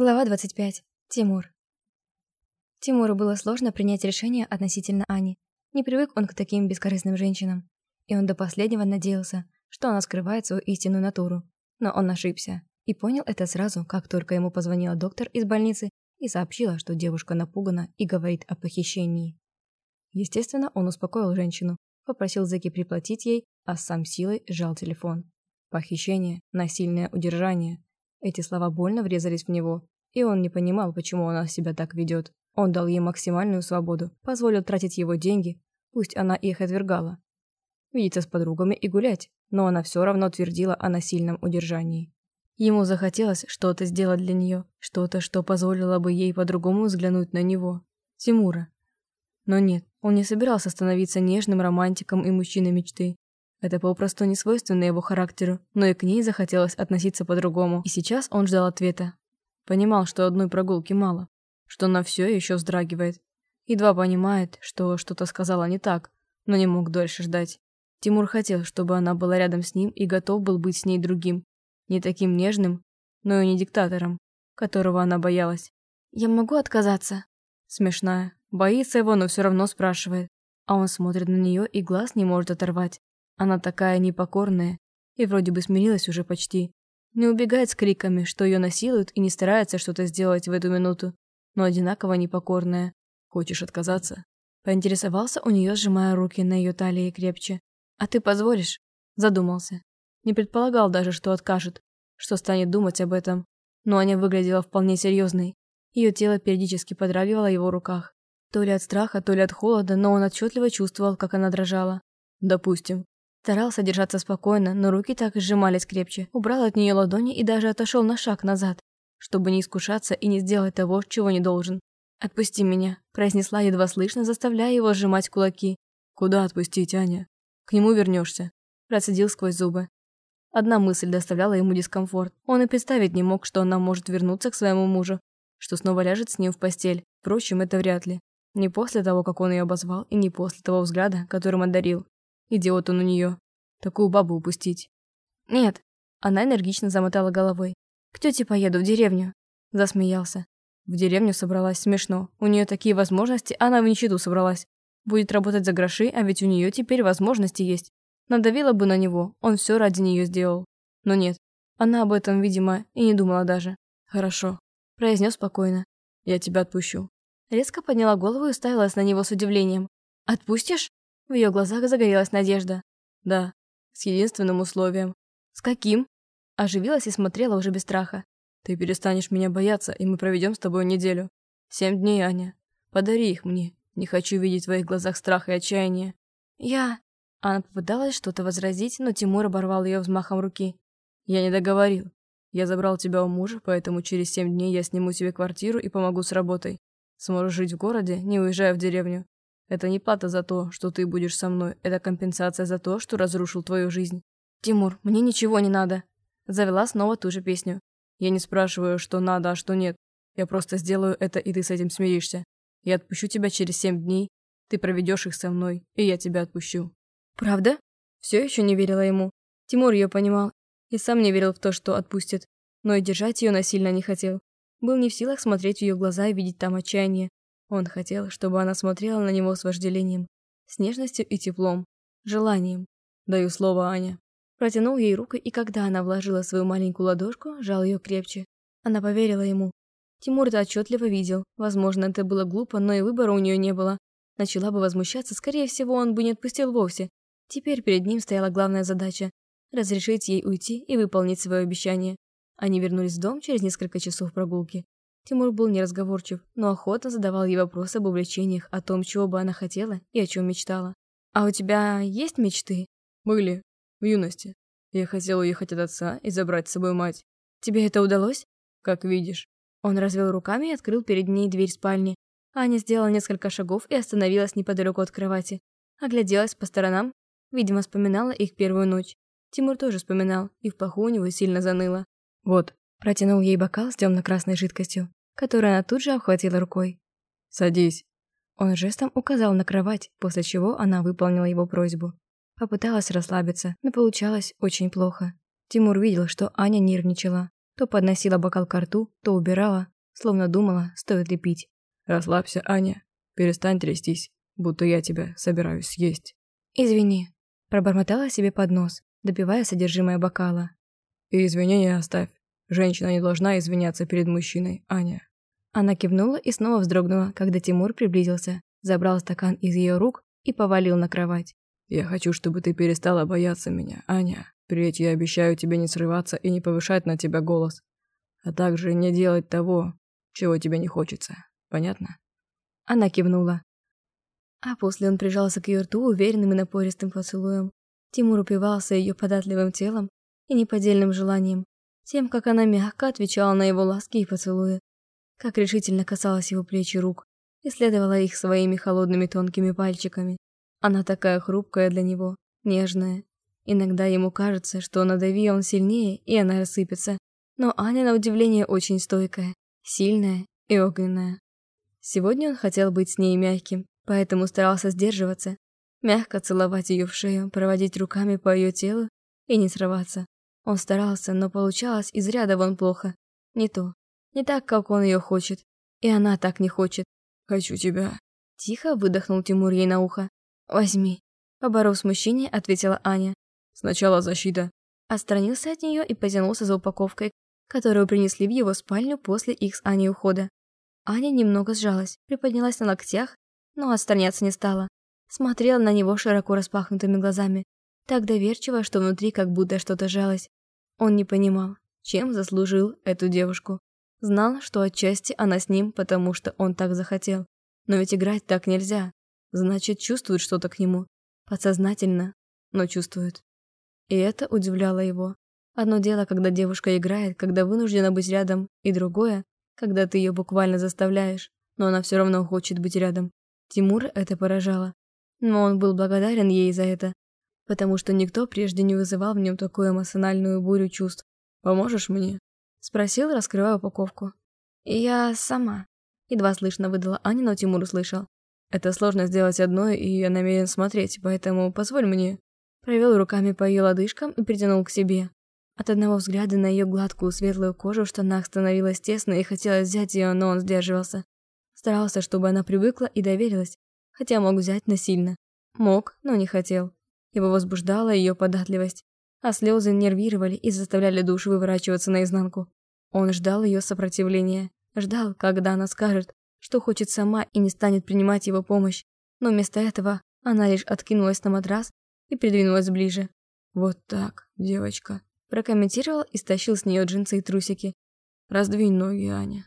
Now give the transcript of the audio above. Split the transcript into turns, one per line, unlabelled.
Глава 25. Тимур. Тимуру было сложно принять решение относительно Ани. Не привык он к таким бескорыстным женщинам. И он до последнего надеялся, что она скрывает свою истинную натуру. Но он ошибся. И понял это сразу, как только ему позвонила доктор из больницы и сообщила, что девушка напугана и говорит о похищении. Естественно, он успокоил женщину, попросил Зеки приплатить ей, а сам силой сжал телефон. Похищение, насильное удержание – эти слова больно врезались в него, и он не понимал, почему она себя так ведет. Он дал ей максимальную свободу, позволил тратить его деньги, пусть она их отвергала. Видеться с подругами и гулять, но она все равно твердила о насильном удержании. Ему захотелось что-то сделать для нее, что-то, что позволило бы ей по-другому взглянуть на него, Тимура. Но нет, он не собирался становиться нежным романтиком и мужчиной мечты. Это попросту не свойственно его характеру, но и к ней захотелось относиться по-другому. И сейчас он ждал ответа. Понимал, что одной прогулки мало, что она все еще вздрагивает. Едва понимает, что что-то сказала не так, но не мог дольше ждать. Тимур хотел, чтобы она была рядом с ним и готов был быть с ней другим. Не таким нежным, но и не диктатором, которого она боялась. «Я могу отказаться?» Смешная. Боится его, но все равно спрашивает. А он смотрит на нее и глаз не может оторвать. Она такая непокорная и вроде бы смирилась уже почти. Не убегает с криками, что ее насилуют и не старается что-то сделать в эту минуту, но одинаково непокорная. Хочешь отказаться? Поинтересовался у нее, сжимая руки на ее талии крепче. «А ты позволишь?» Задумался. Не предполагал даже, что откажет, что станет думать об этом. Но Аня выглядела вполне серьезной. Ее тело периодически подрагивало его руках. То ли от страха, то ли от холода, но он отчетливо чувствовал, как она дрожала. «Допустим. Старался держаться спокойно, но руки так и сжимались крепче. Убрал от нее ладони и даже отошел на шаг назад, чтобы не искушаться и не сделать того, чего не должен. «Отпусти меня», – произнесла едва слышно, заставляя его сжимать кулаки. «Куда отпустить, Аня? К нему вернешься», – процедил сквозь зубы. Одна мысль доставляла ему дискомфорт. Он и представить не мог, что она может вернуться к своему мужу, что снова ляжет с ним в постель. Впрочем, это вряд ли. Не после того, как он ее обозвал, и не после того взгляда, которым одарил. Идиот он у нее. Такую бабу упустить. Нет. Она энергично замотала головой. К тете поеду в деревню. Засмеялся. В деревню собралась смешно. У нее такие возможности, она в нищету собралась. Будет работать за гроши, а ведь у нее теперь возможности есть. Надавила бы на него, он все ради нее сделал. Но нет, она об этом, видимо, и не думала даже. «Хорошо», – произнес спокойно. «Я тебя отпущу». Резко подняла голову и уставилась на него с удивлением. «Отпустишь?» В ее глазах загорелась надежда. Да, с единственным условием. С каким? Оживилась и смотрела уже без страха. Ты перестанешь меня бояться, и мы проведем с тобой неделю. Семь дней, Аня. Подари их мне. Не хочу видеть в твоих глазах страх и отчаяние. Я... Она попыталась что-то возразить, но Тимур оборвал ее взмахом руки. Я не договорил. Я забрал тебя у мужа, поэтому через семь дней я сниму тебе квартиру и помогу с работой. Сможешь жить в городе, не уезжая в деревню. Это не плата за то, что ты будешь со мной. Это компенсация за то, что разрушил твою жизнь. Тимур, мне ничего не надо. Завела снова ту же песню. Я не спрашиваю, что надо, а что нет. Я просто сделаю это, и ты с этим смиришься. Я отпущу тебя через семь дней. Ты проведешь их со мной, и я тебя отпущу. Правда? Все еще не верила ему. Тимур ее понимал и сам не верил в то, что отпустит. Но и держать ее насильно не хотел. Был не в силах смотреть в ее глаза и видеть там отчаяние. Он хотел, чтобы она смотрела на него с вожделением, с нежностью и теплом, желанием. Даю слово Аня. Протянул ей руку, и когда она вложила свою маленькую ладошку, жал ее крепче. Она поверила ему. Тимур это отчетливо видел. Возможно, это было глупо, но и выбора у нее не было. Начала бы возмущаться, скорее всего, он бы не отпустил вовсе. Теперь перед ним стояла главная задача – разрешить ей уйти и выполнить свое обещание. Они вернулись в дом через несколько часов прогулки. Тимур был неразговорчив, но охотно задавал ей вопросы об увлечениях, о том, чего бы она хотела и о чем мечтала. «А у тебя есть мечты?» «Были. В юности. Я хотел уехать от отца и забрать с собой мать. Тебе это удалось?» «Как видишь». Он развел руками и открыл перед ней дверь спальни. Аня сделала несколько шагов и остановилась неподалеку от кровати. Огляделась по сторонам, видимо, вспоминала их первую ночь. Тимур тоже вспоминал, и в паху у него сильно заныло. «Вот». Протянул ей бокал с темно-красной жидкостью которую она тут же обхватила рукой. «Садись». Он жестом указал на кровать, после чего она выполнила его просьбу. Попыталась расслабиться, но получалось очень плохо. Тимур видел, что Аня нервничала. То подносила бокал к рту, то убирала, словно думала, стоит ли пить.
«Расслабься, Аня. Перестань трястись, будто я тебя собираюсь съесть».
«Извини», – пробормотала себе под нос, допивая содержимое бокала.
«И извинения оставь. Женщина не должна извиняться перед мужчиной, Аня».
Она кивнула и снова вздрогнула, когда Тимур приблизился, забрал стакан из ее рук и повалил на кровать.
«Я хочу, чтобы ты перестала бояться меня, Аня. Впредь я обещаю тебе не срываться и не повышать на тебя голос, а также не делать того, чего тебе не хочется. Понятно?»
Она кивнула. А после он прижался к ее рту уверенным и напористым поцелуем. Тимур упивался ее податливым телом и неподдельным желанием, тем, как она мягко отвечала на его ласки и поцелуи, как решительно касалась его плеч и рук, исследовала их своими холодными тонкими пальчиками. Она такая хрупкая для него, нежная. Иногда ему кажется, что надави он сильнее, и она рассыпется. Но Аня, на удивление, очень стойкая, сильная и огненная. Сегодня он хотел быть с ней мягким, поэтому старался сдерживаться, мягко целовать ее в шею, проводить руками по ее телу и не срываться. Он старался, но получалось из ряда вон плохо. Не то. Не так, как он ее хочет. И она так не хочет.
«Хочу тебя».
Тихо выдохнул Тимур ей на ухо. «Возьми». Поборов смущение, ответила Аня.
«Сначала защита».
Отстранился от нее и потянулся за упаковкой, которую принесли в его спальню после их с Аней ухода. Аня немного сжалась, приподнялась на локтях, но отстраняться не стала. Смотрела на него широко распахнутыми глазами, так доверчиво, что внутри как будто что-то жалось. Он не понимал, чем заслужил эту девушку. Знал, что отчасти она с ним, потому что он так захотел. Но ведь играть так нельзя. Значит, чувствует что-то к нему. Подсознательно, но чувствует. И это удивляло его. Одно дело, когда девушка играет, когда вынуждена быть рядом, и другое, когда ты ее буквально заставляешь, но она все равно хочет быть рядом. Тимур это поражало. Но он был благодарен ей за это, потому что никто прежде не вызывал в нем такую эмоциональную бурю чувств. «Поможешь мне?» Спросил, раскрывая упаковку. «Я сама». Едва слышно выдала Аня, но Тимур услышал. «Это сложно сделать одной, и я намерен смотреть, поэтому позволь мне». Провел руками по ее лодыжкам и притянул к себе. От одного взгляда на ее гладкую светлую кожу в штанах становилось тесно и хотелось взять ее, но он сдерживался. Старался, чтобы она привыкла и доверилась, хотя мог взять насильно. Мог, но не хотел. Его возбуждала ее податливость, а слезы нервировали и заставляли душу выворачиваться наизнанку. Он ждал ее сопротивления, ждал, когда она скажет, что хочет сама и не станет принимать его помощь, но вместо этого она лишь откинулась на матрас и придвинулась ближе. «Вот так, девочка», прокомментировал и стащил с нее джинсы и трусики. «Раздвинь ноги, Аня».